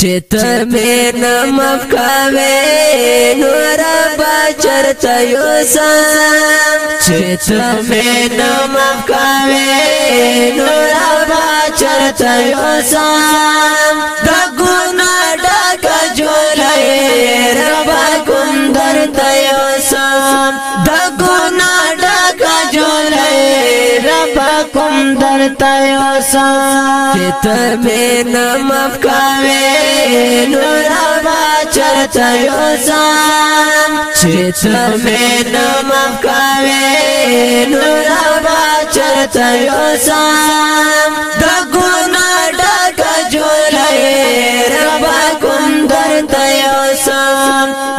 چې ته مې نه مخکاوې نور بچرته یو سم چې ته مې نه مخکاوې نور بچرته یو سم در تای وسا چې ته مې نه مف کاوي نور ما چرتا یوسا چې ته مې نه مف کاوي نور ما چرتا یوسا د ګنا ډک جوړې رب کوم در تای وسا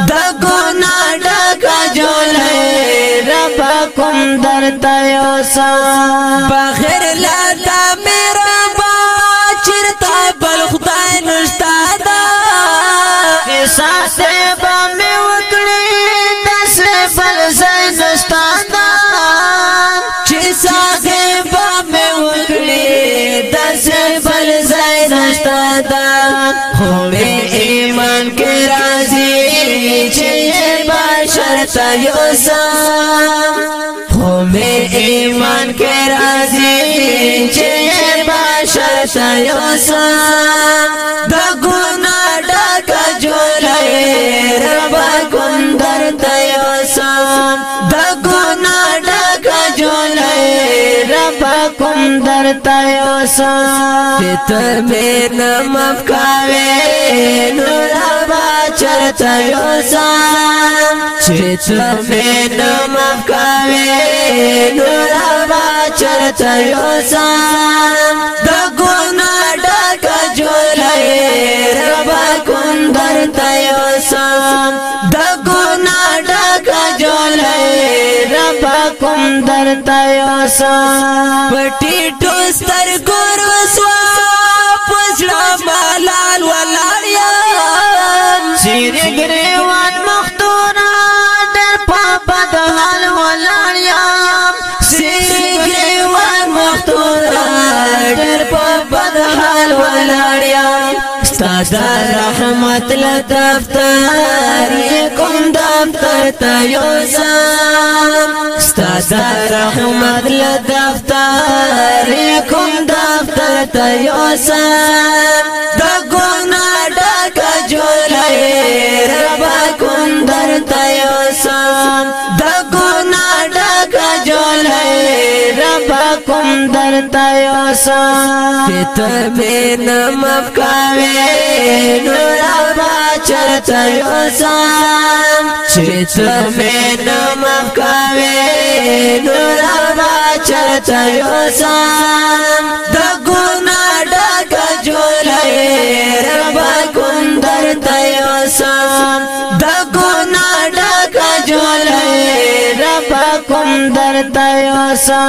د ګنا ډک جوړې رب کوم در تای وسا تا یوسا خو می ایمان کې راځي چې بشر تا یوسا د ګنا ډک جوړې رب کندر تا یوسا د غم در تایو سا تیتر می نمف کاوی نورا با چر تایو سا تیتر می نمف کاوی نورا با چر تایو سا دگونا ڈاکا جو رئی ربا کندر تایو سا دگونا درتا یوسا پټی ټوستر ګور وسوا پسړه ملال ولاړیا چیر ګریوان مختورا در پاپا د حال ولاړیا چیر ګریوان مختورا در پاپا د حال ولاړیا ستا رحمت لدفتر کوم دفتر ته یوزم ستا رحمت لدفتر کوم دفتر ته دا तवक काव चल चोर मे नमकू हा चलो चओ स تیو سا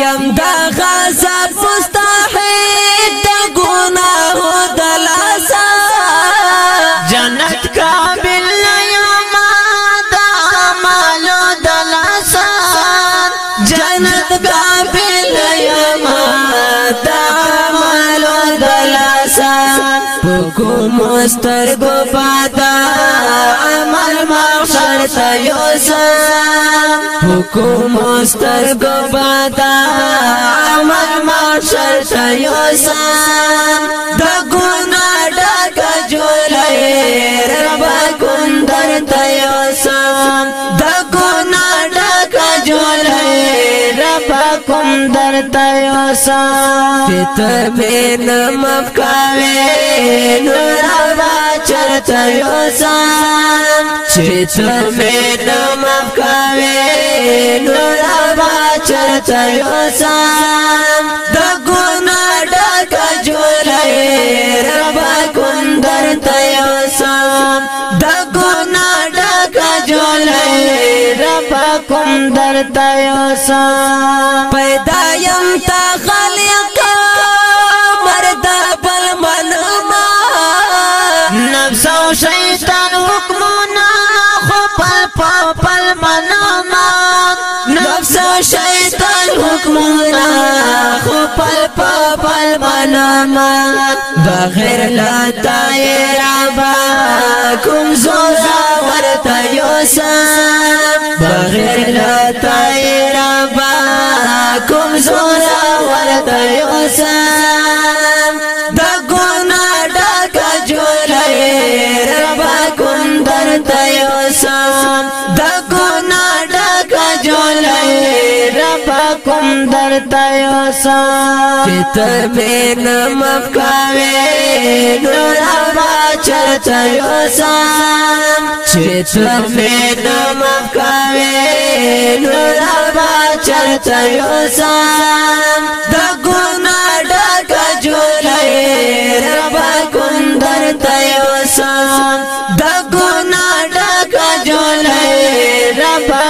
یم دا غزا مستحید دا گناہ دلاسا جنت قابل یما دا عمالو دلاسا جنت قابل یما دا عمالو دلاسا پکو مستر گو پادا عمل مغشر تیو سا حکم مستر کو پتا امر ماشر شیوسا د ګنا ډک جولې رب کندر تیوسا د ګنا ډک جولې رب کندر تیوسا فطر بین مفکاوي نور چرته یوسا چې څه مې نو مفکاوي نور ما چرته یوسم د ګنا ډک جوړې رب کندر ته یوسم د ګنا ډک جوړې رب کندر ته یوسم پیدا يم تا شیطان حکمونه خو پل په پل منما بغیر لا تایرا با کوم زورا ورته یوسا بغیر لا تایرا با کوم زورا ورته یوسا غم در تیو سا چیتر میں نمک کاوے نورا باچر تیو سا چیتر میں نمک کاوے نورا باچر تیو سا دگونا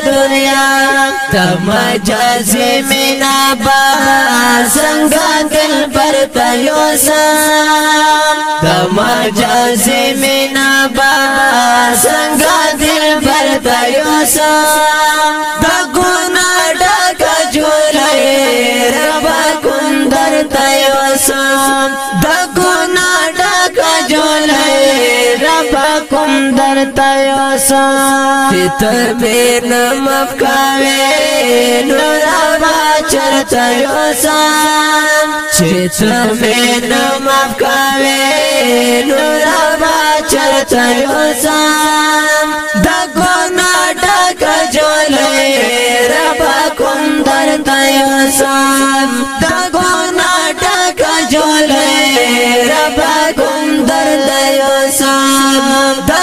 دنیا تم مجازي مینا با څنګه گل پر تیو سم تم مجازي مینا با څنګه دل پر تیو سم د ګنا ډک جوړه رب کندر تیو سم پاکم در تیوسا فیتر بین مفکاوی نورا باچر تیوسا چیتر بین مفکاوی نورا باچر تیوسا دکونا ڈک جولی ربا کم در تیوسا دکونا Islam